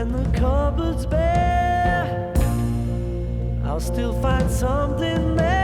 And the cupboard's bare, I'll still find something there.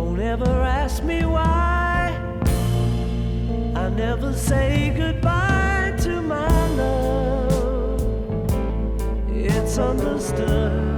Don't ever ask me why. I never say goodbye to my love. It's understood.